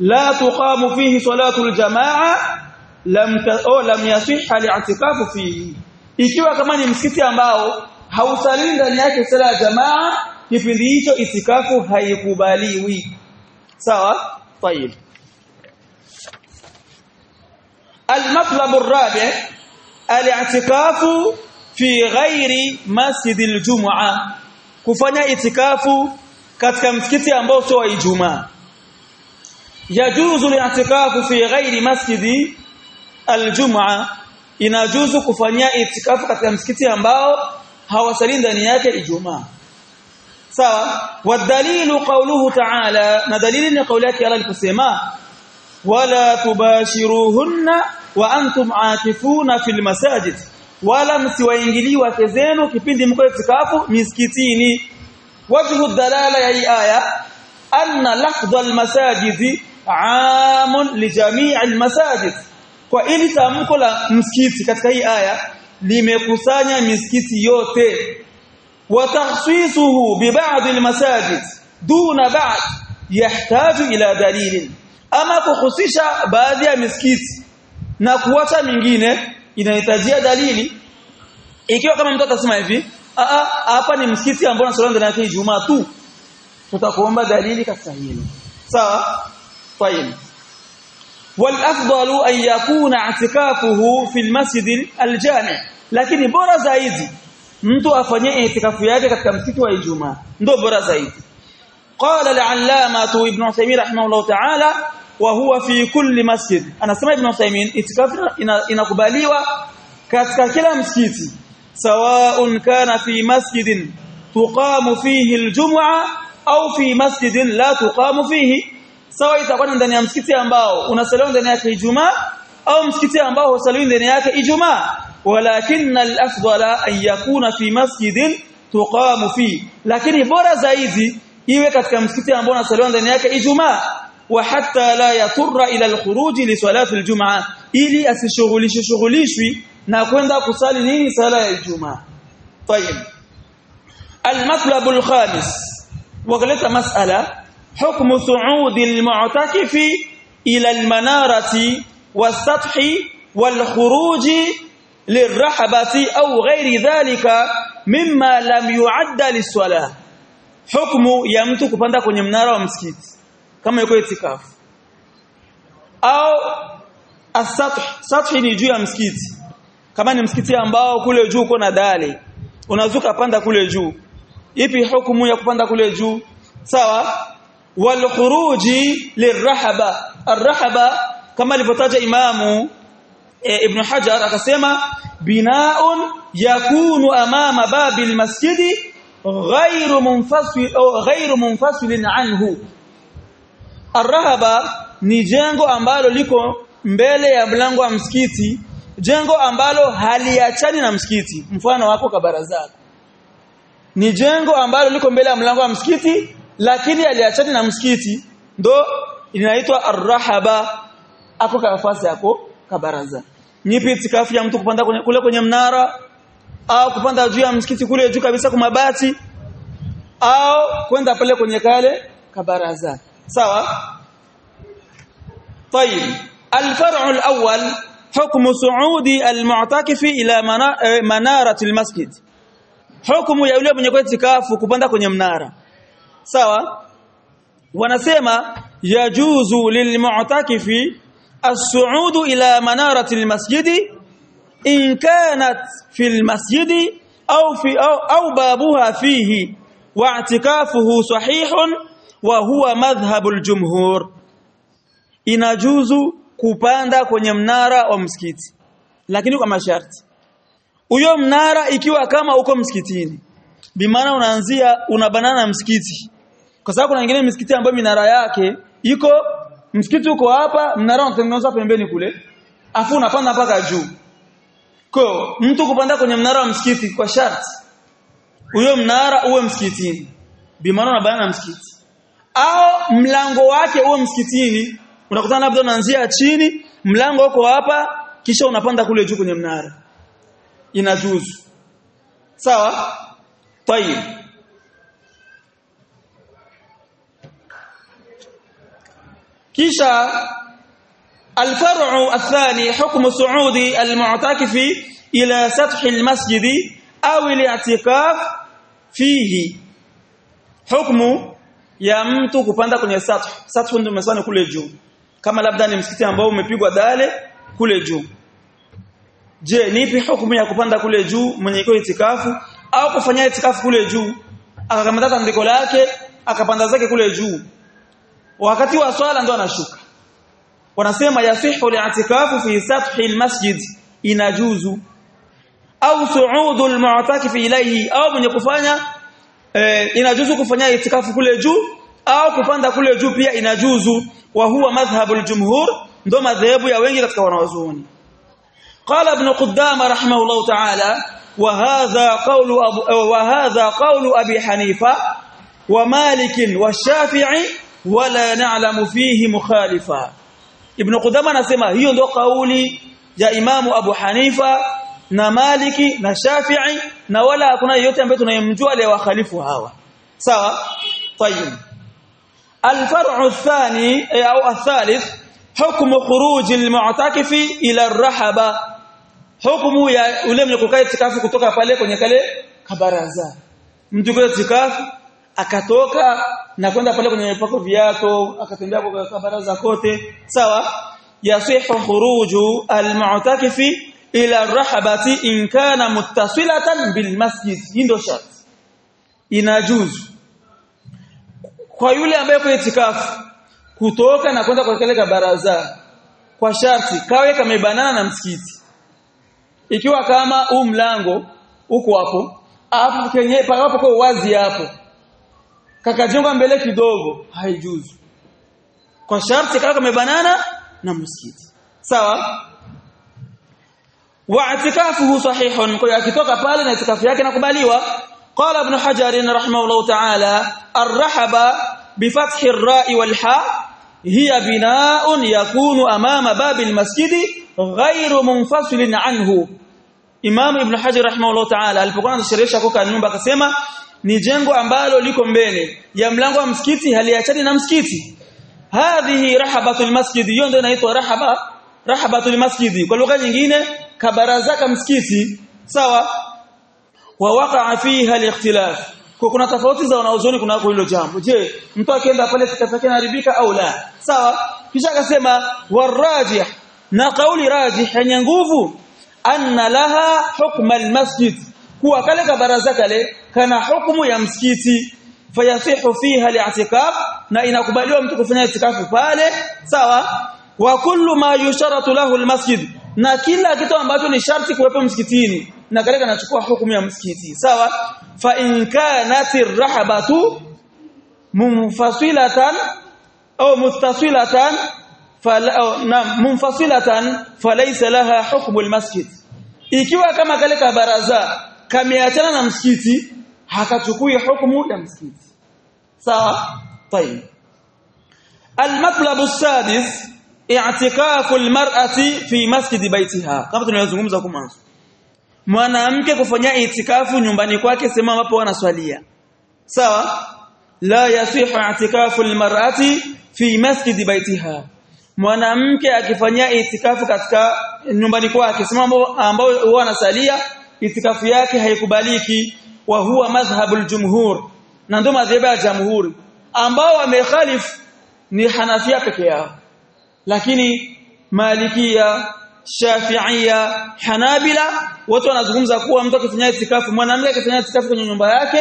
la tuqamu fihi salatu aljamaa lam au lam yasihha li'tikafu fihi. Ikiwa kama ni msikiti ambao hausalii ndani yake sala ya jamaa kipindi hicho itikafu haikubaliwi. Sawa? Tayeb المطلب الرابع الاعتكاف في غير مسجد الجمعه kufanya itikafu katika msikiti ambao sio Ijumaa yajuzu li'tikafu fi ghairi masjidi aljum'a inajuzu kufanya itikafu katika msikiti ambao hawasali ndani yake Ijumaa sawa wadalilu qawluhu ta'ala na dalili ni kauli yake Allah aliposema wala tubashiruhunna wa antum atifuna fil masajid. Wala msiwaingilii wake zenu kipindi mko itikafu miskitini wajhu dalala ya hii aya anna lafdh almasajid aam li jami' almasajid kwa ili tamko la msikiti katika hii aya limekusanya misikiti yote. Wa takhsisuhu bi ba'd al-masajid duna ba'd yahtaju ila dalil ama kuhusisha baadhi ya misikiti na kuacha mingine inahitajia dalili ikiwa kama mtu atasema hivi a a hapa ni msikiti ambao unasaliwa ndani yake Ijumaa tu tutakuomba dalili katika hilo sawa طيب والافضل ان يكون اعتكافه في المسجد الجامع lakini bora zaidi mtu afanye itikafu yake katika msikiti wa Ijumaa ndio bora zaidi قال العلامه ابن عثيمين رحمه الله تعالى وهو في كل مسجد anasema ibn Uthaymeen itikafu inakubaliwa katika kila msikiti sawaun kana fi masjidin tuqamu fihi aljum'a au fi masjidin la tuqamu fihi sawa itakuwa ndani ya msikiti ambao unasaliwa ndani yake Ijumaa au msikiti ambao husaliwi ndani yake Ijumaa walakin al-afdala an yakuna fi masjidin tuqamu fi lakini bora zaidi iwe katika msikiti ambao unasaliwa ndani yake Ijumaa وحتى لا يضطر إلى الخروج لصلاة الجمعة. إلى اسشغلش شغلشوي نا كندا كصلي نيني صلاة الجمعة. طيب. المطلب الخامس. وغلت مسألة. حكم صعود المعتكف إلى المنارة والسطح والخروج للرحبة أو غير ذلك مما لم يعد للصلاة. حكم يمتك فندا كني منارة ومسكيتي kama yuko itikafu. Au asatuh satuh ni juu ya msikiti. Kama ni msikiti ambao kule juu uko na dali unazuka panda kule juu. Ipi hukumu ya kupanda kule juu? Sawa? Wal khuruji lirahaba arrahaba kama alivyotaja imamu e, ibn hajar akasema binaun yakunu amama babil masjidi ghairu munfasil au munfasilin anhu arrahaba ni jengo ambalo liko mbele ya mlango wa msikiti jengo ambalo haliachani na msikiti mfano wako kabarazani. ni jengo ambalo liko mbele ya mlango wa msikiti lakini haliachani na msikiti. Ndo inaitwa arrahaba. Ako nafasi yako kabaraza nipi itikafu ya mtu kupanda kwenye, kule kwenye mnara au kupanda juu ya msikiti kule juu kabisa kwa mabati au kwenda pale kwenye kale kabaraza سوا؟ طيب الفرع الأول حكم صعود المعتكف إلى آه، منارة المسجد. حكم يا يأولي من يكون تكاف كبندا كن يمنارة سواء ونسيما يجوز للمعتكف الصعود إلى منارة المسجد إن كانت في المسجد أو, في أو, أو بابها فيه واعتكافه صحيح wa huwa madhhabu al-jumhur inajuzu kupanda kwenye mnara wa msikiti lakini kwa masharti. Huyo mnara ikiwa kama uko msikitini bimaana unaanzia unabanana na msikiti. Kwa sababu kuna nyingine misikiti ambayo minara yake iko msikiti uko hapa mnara unatengenezwa pembeni kule afu unapanda mpaka juu. Kwa mtu kupanda kwenye mnara wa msikiti kwa sharti huyo mnara uwe msikitini bimaana unabanana na msikiti au mlango wake uwe msikitini unakutana labda unaanzia chini mlango uko hapa kisha unapanda kule juu kwenye mnara inajuzu sawa طيب kisha الفرع الثاني حكم صعود المعتكف إلى سطح المسجد أو الاعتكاف فيه حكم ya mtu kupanda kwenye sathu sathu ndio msana kule juu. Kama labda ni msikiti ambao umepigwa dale kule juu. Je ni ipi hukumu ya kupanda kule juu mwenye iko itikafu au kufanya itikafu kule juu akakamata tandiko lake akapanda zake kule juu? Wakati wa swala ndo anashuka. Wanasema yasihu li'tikafu fi sathi almasjid inajuzu. Au su'udu almu'takif ilayhi au mwenye kufanya eh, inajuzu kufanya itikafu kule juu au kupanda kule juu pia inajuzu wa huwa madhhabu aljumhur ndo madhehebu ya wengi katika wanawazuoni قال ابن قدامه رحمه الله تعالى وهذا قول أبو وهذا قول ابي حنيفه ومالك والشافعي ولا نعلم فيه مخالفا Ibn Qudama anasema hiyo ndio kauli ya Imamu Abu Hanifa na Maliki na Shafi'i na wala hakuna yeyote ambaye tunayemjua leo wakhalifu hawa sawa طيب الفرع الثاني او الثالث حكم خروج المعتكف الى الرحبه حكم ya ule mwenye kukaa itikafu kutoka pale kwenye kale kabaraza mtu kwa itikafu akatoka na kwenda pale kwenye pako viato akatembea kwa kabaraza kote sawa yasihu khuruju almu'takifi ila rahabati in kana muttasilatan bil masjid. Ndio sharti inajuzu. Kwa yule ambaye kwa itikafu kutoka na kwenda kwa baraza kwa sharti kawe kamebanana na msikiti. Ikiwa kama huu mlango uko hapo hapo kenye hapo kwa wazi hapo kakajenga mbele kidogo haijuzu. Kwa sharti kawe kamebanana na msikiti. Sawa wa i'tikafuhu sahihun. Kwa akitoka pale na i'tikafu yake inakubaliwa. Qala ibn hajar rahimahullah ta'ala arhaba bifathi ar-ra'i wal ha hiya bina'un yakunu amama babil masjidi ghairu munfasilin anhu. Imam Ibn Hajar rahimahullah ta'ala alipokuwa anasherehesha kwa nyumba akasema ni jengo ambalo liko mbele ya mlango wa msikiti haliachani na msikiti. Hadhihi rahabatul masjid hiyo ndio inaitwa rahaba rahabatul masjid kwa lugha nyingine kabarazaka msikiti sawa? Wa waqa'a fiha al-ikhtilaf. Kuna tofauti za wanaozoni kuna hilo jambo. Je mtu akienda pale sikafake haribika au la? Sawa? Kisha akasema warajih na kauli rajih yenye nguvu anna laha hukma al-masjid. Kuwa kale kabaraza kale kana hukumu ya msikiti. Fayasihu fiha al-i'tikaf na inakubaliwa mtu kufanya itikafu pale sawa? Wa kullu ma yusharatu lahu al-masjid na kila kitu ambacho ni sharti kuwepo msikitini na kale kanachukua hukumu ya msikiti sawa fa in kanat ar-rahabatu munfasilatan au muttasilatan na munfasilatan falaysa laha hukmu al-masjid ikiwa kama kale ka baraza kameachana na msikiti hakachukui hukumu ya msikiti sawa طيب المطلب السادس i'tikafu almar'ati fi masjidi baitiha. Kama tunazungumza kumanzo mwanamke kufanya itikafu nyumbani kwake sema ambapo wanaswalia. Sawa? La yasihu i'tikafu almar'ati fi masjidi baitiha. Mwanamke akifanyia itikafu katika nyumbani kwake sema ambao huwa anasalia itikafu yake haikubaliki. Wa huwa madhhabu aljumhur na ndio madhhabu ya jamhuri. Ambao wamekhalifu ni Hanafia peke yao. Lakini Malikia Shafi'ia Hanabila watu wanazungumza kuwa mtu akifanya itikafu mwanamke akifanya itikafu kwenye nyumba yake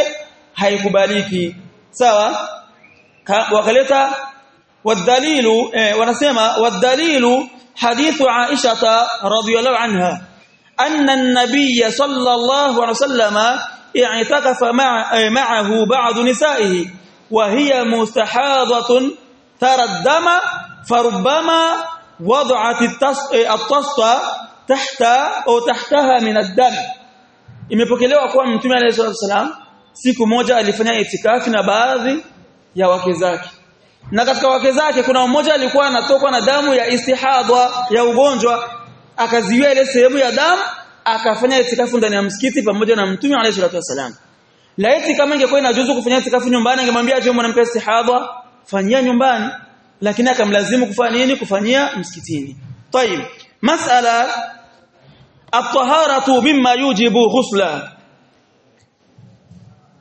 haikubaliki sawa wakaleta wadalilu eh, wanasema wadalilu hadithu Aisha radhiyallahu anha anna an-nabiy sallallahu alayhi wasallam i'takafa ma'ahu ba'd nisa'ihi wa hiya mustahadatun tara farubama wad'at at-tasqa eh, tahta au tahtaha min ad-dam. Imepokelewa kwa mtume alayhi wasallam siku moja alifanya itikafi na baadhi ya wake zake. Na katika wake zake kuna mmoja alikuwa anatokwa na damu ya istihadha ya ugonjwa. Akaziwia ile sehemu ya damu akafanya itikafu ndani ya msikiti pamoja na mtume aleyhi salatu wasallam laiti kama ingekuwa inajuzu kufanya itikafu nyumbani angemwambia aje mwanamke istihadha fanyia nyumbani lakini akamlazimu kufanya nini kufanyia msikitini طيب مساله الطهاره مما يوجب غسلا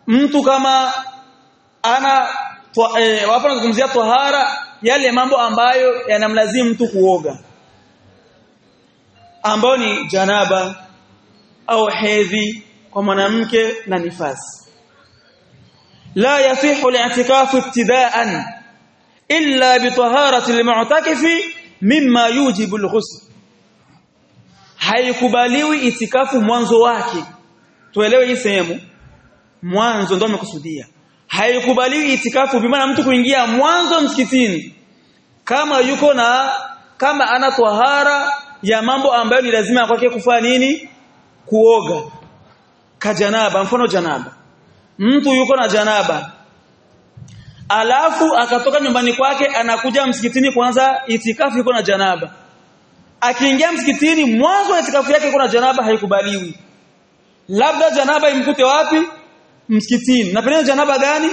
mtu kama ana e, wapo nazungumzia tahara yale mambo ambayo yanamlazimu mtu kuoga ambao ni janaba au hedhi kwa mwanamke na nifasi la yasihu al-i'tikafu ibtida'an illa bi taharati al-mu'takifi mimma yujibu al-ghusl haikubaliwi itikafu mwanzo wake. Tuelewe hii sehemu. Mwanzo ndio amekusudia. Haikubaliwi itikafu bimaana mtu kuingia mwanzo msikitini kama yuko na kama ana tahara ya mambo ambayo ni lazima kwake kufanya nini? Kuoga. Kajanaba mfano janaba. Mtu yuko na janaba alafu akatoka nyumbani kwake anakuja msikitini kwanza itikafu iko na janaba. Akiingia msikitini mwanzo wa itikafu yake iko na janaba haikubaliwi. Labda janaba imkute wapi? Msikitini. Na pengine janaba gani?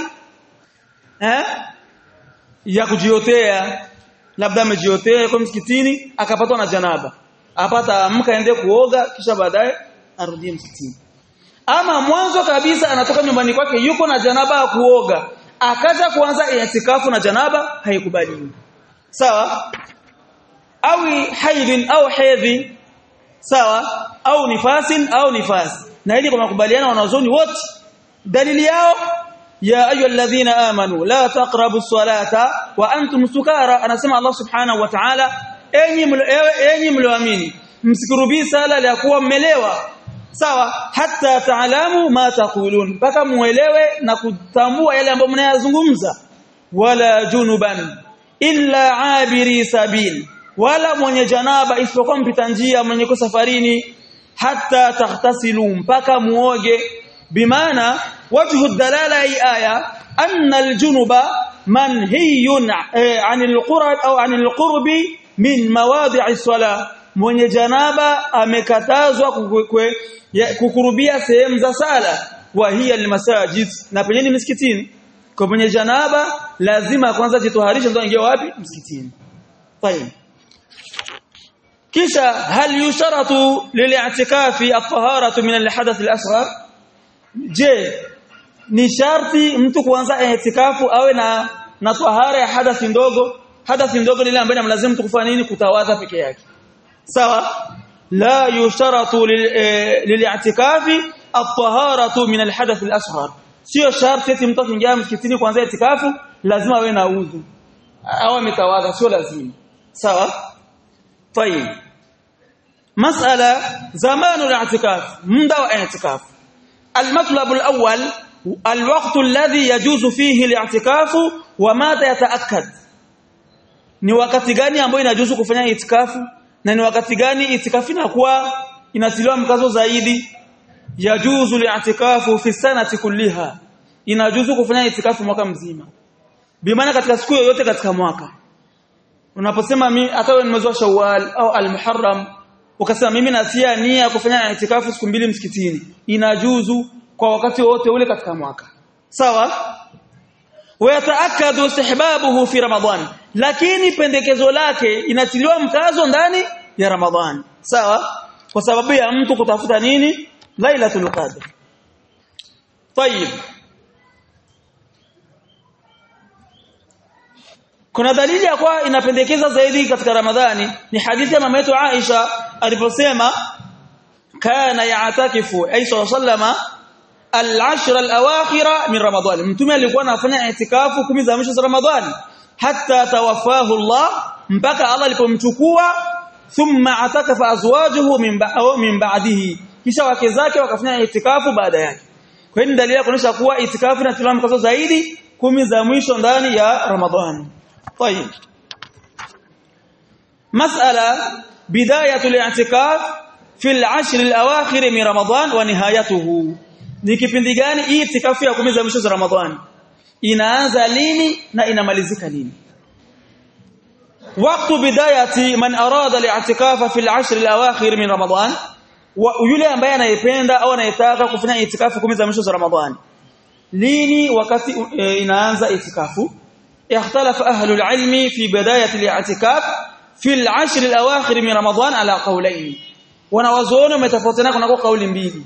Eh? Ya kujiotea. Labda amejiotea kwa msikitini akapatwa na janaba. Apata amka aende kuoga kisha baadaye arudie msikitini. Ama mwanzo kabisa anatoka nyumbani kwake yuko na janaba ya kuoga akaja kuanza itikafu na janaba haikubaliwi sawa? Au haidin au hedhi. Sawa? Au nifasin au nifasi na hili kwa makubaliano wanazoni wote. Dalili yao? Ya ayyuhalladhina amanu la taqrabu salata wa antum sukara. Anasema Allah subhanahu wa ta'ala enyi mlioamini msikurubii sala la kuwa mmelewa sawa hata taalamu ma taqulun mpaka muelewe na kutambua yale ambayo mnayazungumza wala junuban illa abiri sabil wala mwenye janaba isipokuwa mpita njia mwenye kwa safarini hata taghtasilu mpaka muoge bimaana wajhu dalala hii aya anna aljunuba manhiyun anil qurab au anil qurbi min mawadi'i salah mwenye janaba amekatazwa kukurubia sehemu za sala. Wa hiya almasajid. Na penye misikitini kwa mwenye janaba lazima kwanza jitoharisha ndio aingie wapi? Msikitini. Fine kisha hal yusharatu lil'itikafi at-taharatu min al-hadath al-asghar? Je ni sharti mtu kuanza itikafu awe na na tahara ya hadathi ndogo? Hadathi ndogo ni ile ambayo inamlazimu kufanya nini? Kutawadha peke yake سواء لا يشترط للاعتكاف الطهارة من الحدث الأصغر sio sharti eti mtu akiingia msikitini kuanzia itikafu lazima awe na udhu au ametawadha sio lazima sawa tayib masala zamanu al-i'tikaf muda wa i'tikaf al-matlab al-awwal الوقت الذي يجوز فيه الاعتكاف ومتى يتاكد ni wakati gani ambao inajuzu kufanya itikafu na ni wakati gani itikafu inakuwa inatiliwa mkazo zaidi? Yajuzu li'tikafu fi sanati kulliha. Inajuzu kufanya itikafu mwaka mzima. Bimaana katika siku yoyote katika mwaka. Unaposema mimi hata ni mwezi wa Shawwal au al-Muharram ukasema mimi natia nia kufanya itikafu siku mbili msikitini inajuzu kwa wakati wote ule katika mwaka. Sawa? Wa yataakadu istihbabuhu fi ramadhan lakini pendekezo lake inatiliwa mkazo ndani ya ramadhan sawa kwa sababu ya mtu kutafuta nini lailatul qadr طيب kuna dalili ya kwa inapendekeza zaidi katika ramadhani ni hadithi ya mama yetu Aisha aliposema kana ya'takifu ay sallama al-ashr al-awakhir min ramadhan mtume alikuwa anafanya itikafu kumi za mwisho za ramadhani hatta tawafahu Allah mpaka Allah alipomchukua thumma atakafa azwajuhu min ba'u min ba'dihi kisha wake zake wakafanya itikafu baada yake kwa hiyo dalili ya kuonyesha kuwa itikafu inatiliwa mkazo zaidi kumi za mwisho ndani ya ramadhani طيب مسألة بداية الاعتكاف في العشر الأواخر من رمضان ونهايته ni kipindi gani hii itikafu ya kumi za mwisho za Ramadhani inaanza lini na inamalizika lini? Wakati bidayati man arada li'tikafa fil 'ashr al-awakhir min ramadan. Wa yule ambaye anayependa au anayetaka kufanya itikafu kumi za mwisho za ramadhani lini wakati eh, inaanza itikafu? Ikhtalafa ahlu al-ilmi fi bidayati al-i'tikaf ashr al-awakhir min ramadan ala qawlayn. Wanawazuoni wametofautiana kuna kauli mbili.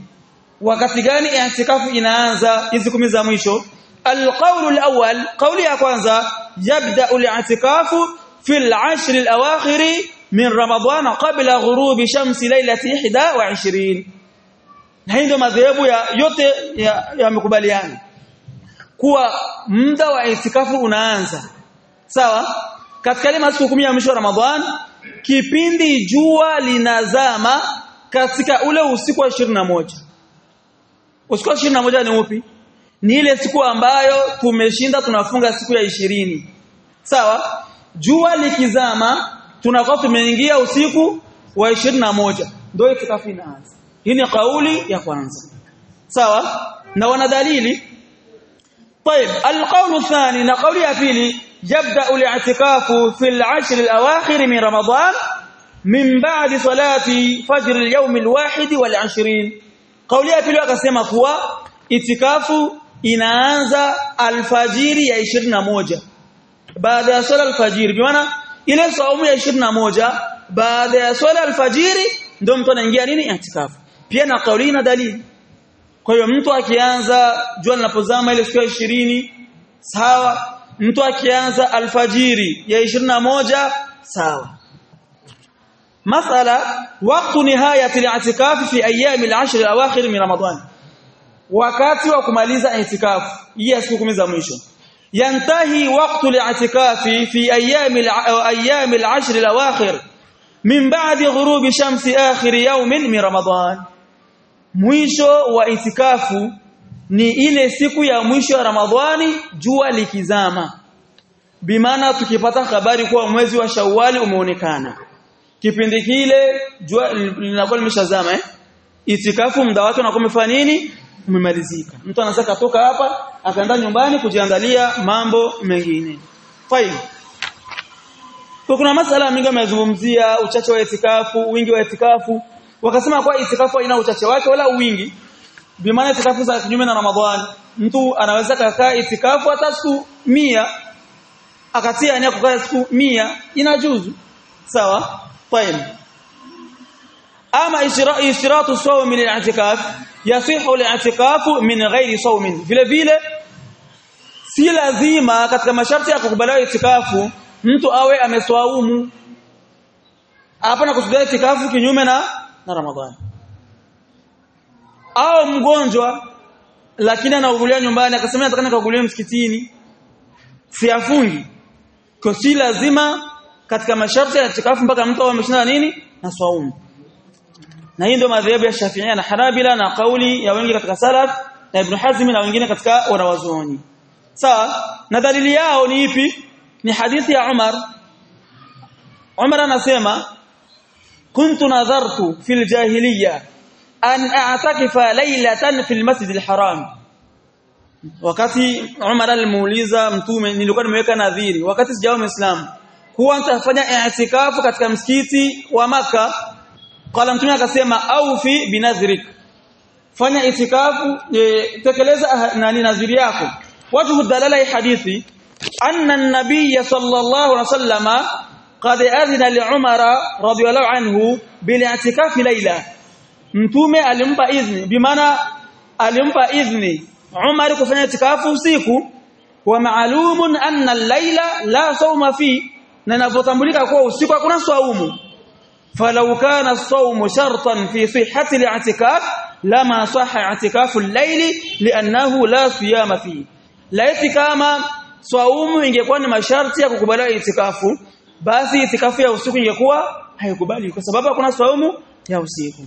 Wakati gani itikafu inaanza hizi kumi za mwisho? Alqawl alawwal قولي ya kwanza yabda al-i'tikafu fi al-ashr al-awakhir min ramadhan qabla ghurubi shamsi lailati 21 na hii ndio madhehebu ya yote yamekubaliana ya kuwa muda wa itikafu unaanza. Sawa? Katika ile masiku 10 ya mwisho Ramadhan kipindi jua linazama katika ule usiku wa 21 usiku wa 21 ni upi ni ile siku ambayo tumeshinda tunafunga siku ya ishirini sawa jua likizama tunakuwa tumeingia usiku wa 21 ndio itikafu inaanza hii ni kauli ya kwanza sawa na wana dalili طيب القول الثاني نقول يا فيلي يبدا الاعتكاف في العشر الاواخر من رمضان من بعد صلاه فجر اليوم الواحد والعشرين قولي ya pili akasema kuwa itikafu inaanza alfajiri ya 21 baada ya swala alfajiri bi maana ile saumu ya 21 baada ya swala alfajiri ndio mtu anaingia nini itikafu pia na kauli na dalili kwa hiyo mtu akianza jua linapozama ile siku ya 20 sawa mtu akianza alfajiri ya 21 sawa مسألة وقت نهاية الاعتكاف في أيام العشر الأواخر من رمضان wakati wa kumaliza itikafu hii ya siku 10 za mwisho. Yantahi waqtu al-i'tikafi fi ayami ayami al-ashr al-awakhir min ba'di ghurub shamsi akhir yawmin min ramadan. Mwisho wa itikafu ni ile siku ya mwisho ya ramadhani jua likizama. Bimaana tukipata habari kuwa mwezi wa shawali umeonekana. Kipindi kile jua linakuwa limeshazama eh? Itikafu muda wake unakuwa umefanya nini umemalizika. Mtu anaweza kutoka hapa akaenda nyumbani kujiangalia mambo mengine. Fine. Kwa kuna masala mingi amezungumzia uchache wa itikafu wingi wa itikafu. Wakasema kwa itikafu haina uchache wake wala wingi. Bi maana itikafu za kinyume na ramadhani. Mtu anaweza kukaa itikafu hata siku mia akatia nia kukaa siku mia inajuzu. Sawa ama istiratu sawm min al-i'tikaf yasihu al-i'tikaf min ghairi sawm. Vile vile si lazima katika masharti ya kukubaliwa itikafu mtu awe ameswaumu. Hapana kusudia itikafu kinyume na na Ramadhani. Au mgonjwa lakini anaugulia nyumbani akasema nataka nikagulie msikitini siafungi kwa si lazima katika masharti ya itikafu mpaka mtu awe ameshinda nini? Na swaumu na hii ndio madhehebu ya Shafi'ia na Hanabila na kauli ya wengi katika salaf na Ibn Hazm na wengine katika wanawazuoni. Sawa na dalili yao ni ipi? Ni hadithi ya Umar. Umar anasema kuntu nadhartu fil jahiliya an a'takifa laylatan fil masjid al-haram wakati Umar alimuuliza mtume nilikuwa nimeweka nadhiri wakati sijawa muislamu kuwa nitafanya i'tikafu katika msikiti wa maka qala mtume akasema au fi binadhrik fanya itikafu e, tekeleza nani nadhiri yako. Wajhu dalala hadithi anna an-nabiy sallallahu alaihi wasallama qad adhina li umara radiyallahu anhu bil i'tikafi layla. Mtume alimpa idhni bimaana alimpa idhni umar kufanya itikafu usiku wa maalumun anna al-layla la sawma fi. Na inavyotambulika kuwa usiku hakuna swaumu falau kana as-sawmu shartan fi sihhati al-i'tikaf lama sahha i'tikafu al-layli li'annahu la siyama fi laiti kama swaumu ingekuwa ni masharti ya kukubaliwa itikafu basi itikafu ya usiku ingekuwa haikubali kwa sababu hakuna swaumu ya usiku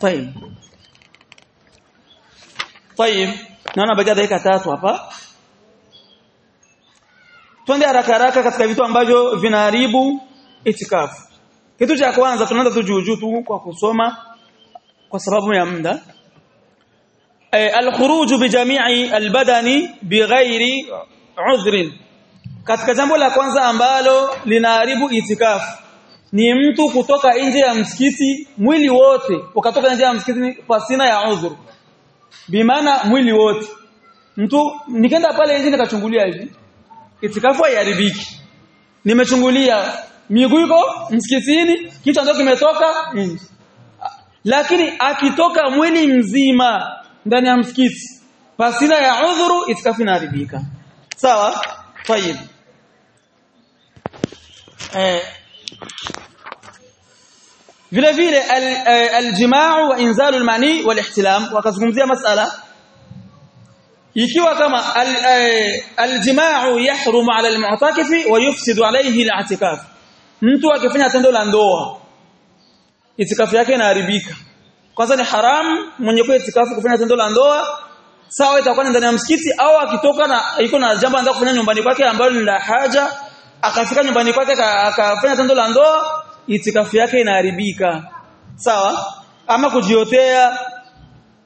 طيب طيب naona baada dakika tatu hapa twende haraka haraka katika vitu ambavyo vinaharibu itikafu kitu cha kwanza tunaanza tu juu tu kwa kusoma kwa sababu ya muda. Al-khuruj bi jami'i al-badani bighairi udhrin katika jambo la kwanza ambalo linaharibu itikafu ni mtu kutoka nje ya msikiti mwili wote ukatoka nje ya msikiti pasina ya udhur bimaana mwili wote. Mtu nikaenda pale nje nikachungulia hivi itikafu haiharibiki. Nimechungulia miguu iko msikitini kichwa ndio kimetoka. Nje lakini akitoka mwili mzima ndani ya msikiti pasina ya udhuru itikafu inaharibika sawa? Tayib. Eh. Vile vile aljimaa wa inzalu almani walihtilam wakazungumzia masala. Ikiwa kama aljimaa yahrumu ala almu'takifi wa yufsidu alayhi al'atikaf mtu akifanya tendo la ndoa itikafu yake inaharibika. Kwanza ni haramu mwenye kwa itikafu kufanya tendo la ndoa sawa itakuwa ndani ya msikiti au akitoka na iko na jambo anataka kufanya nyumbani kwake ambalo ni la haja akafika nyumbani kwake akafanya tendo la ndoa itikafu yake inaharibika. Sawa? Ama kujiotea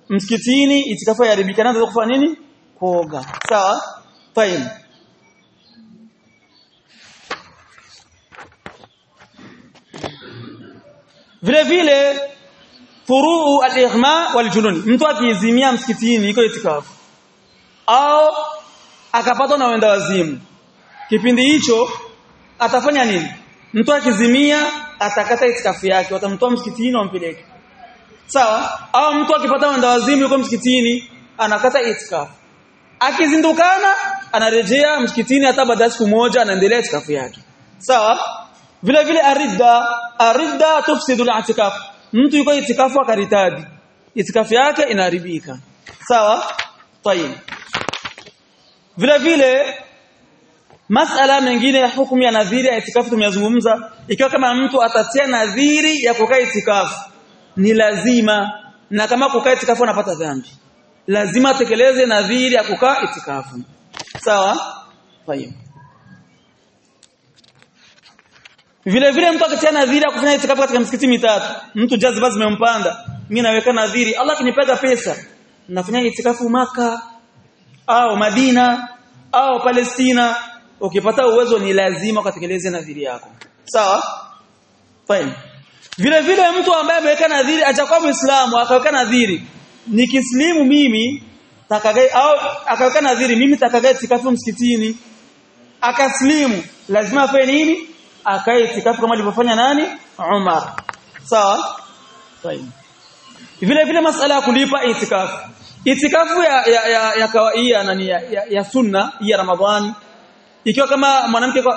msikitini itikafu inaharibika na kufanya nini? Kuoga. Sawa? Fine vile vile furuu al-ighma wal-junun. Mtu akizimia msikitini iko itikafu. Au akapatwa na wenda wazimu. Kipindi hicho atafanya nini? Mtu akizimia atakata itikafu yake. Watamtoa msikitini wampeleke. Sawa? Au mtu akipata wenda wazimu yuko msikitini anakata itikafu. Akizindukana anarejea msikitini hata baada ya siku moja anaendelea itikafu yake. Sawa vile vile arida arida tufsidu al-i'tikaf. Mtu yuko itikafu akaritadi itikafu yake inaharibika. Sawa? Tayib vile vile masala mengine ya hukumu ya nadhiri ya itikafu tumeyazungumza. Ikiwa kama mtu atatia nadhiri ya kukaa itikafu ni lazima. Na kama kukaa itikafu anapata dhambi. Lazima atekeleze nadhiri ya kukaa itikafu. Sawa? Tayib vile vile mtu akitia nadhiri akufanya kufanya itikafu katika msikiti mitatu mtu jazba zimempanda mimi naweka nadhiri. Allah kinipaga pesa nafanya itikafu maka au Madina au Palestina. Ukipata uwezo ni lazima ukatekeleze nadhiri yako. Sawa? Fine. Vile vile mtu ambaye ameweka nadhiri achakuwa muislamu akaweka nadhiri nikislimu mimi takagai au akaweka nadhiri mimi takagai itikafu msikitini. Akaslimu lazima afanye nini akae itikafu kama alivyofanya nani? Umar. Sawa? Fine. Vile vile masala ya kulipa itikafu. Itikafu ya ya ya, ya kawaida ya, ya, ya sunna ya ramadhani ikiwa kama mwanamke uh,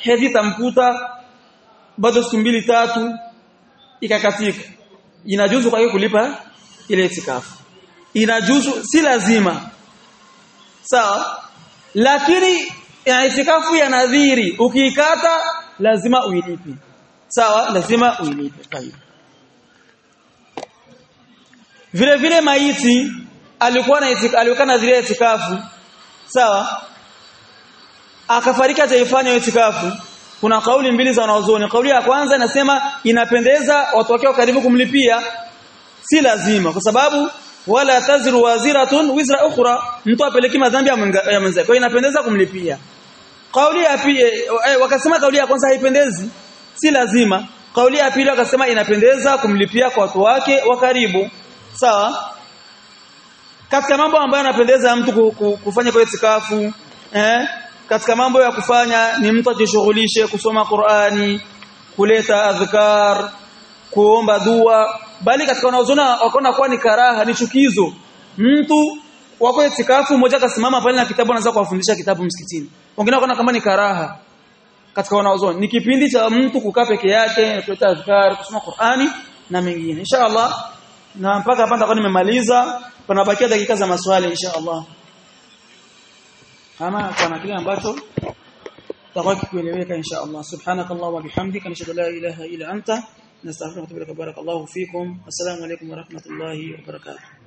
hedhi tamkuta bado siku mbili tatu ikakatika. Inajuzu kwa hiyo kulipa ile itikafu. Inajuzu si lazima. Sawa? Lakini ya itikafu ya nadhiri ukiikata lazima uilipe. Sawa lazima uilipe. Tayari vile vile maiti alikuwa na itika, alikuwa na zile itikafu. Sawa. Akafarika taifanya itikafu. Kuna kauli mbili za wanazuoni kauli ya kwanza inasema inapendeza watu wake karibu kumlipia. Si lazima kwa sababu wala taziru waziratun wizra ukhra. Mtu apeleki madhambi ya mwenzake kwa inapendeza kumlipia kauli ya pili eh, wakasema kauli ya kwanza haipendezi. Si lazima. Kauli ya pili wakasema inapendeza kumlipia kwa watu wake wa karibu. Sawa? Katika mambo ambayo yanapendeza mtu kufanya kwa itikafu eh katika mambo ya kufanya ni mtu ajishughulishe kusoma Qur'ani kuleta adhkar kuomba dua. Bali katika wanaozona wakaona kuwa ni karaha ni chukizo. Mtu wako itikafu mmoja akasimama pale na kitabu anaanza kuwafundisha kitabu msikitini wengine wakaona kama ni karaha katika wanaozoni. Ni kipindi cha mtu kukaa peke yake kuleta azkar kusoma Qur'ani na mengine. Inshallah na mpaka hapa nitakuwa nimemaliza. Panabakia dakika za maswali inshallah. Kama kuna kile ambacho tutakuwa kueleweka inshallah. Subhanakallah wa bihamdika nashhadu la ilaha illa anta nastaghfiruka wa atubu ilaik barakallahu fikum. Assalamu alaykum wa rahmatullahi wa barakatuh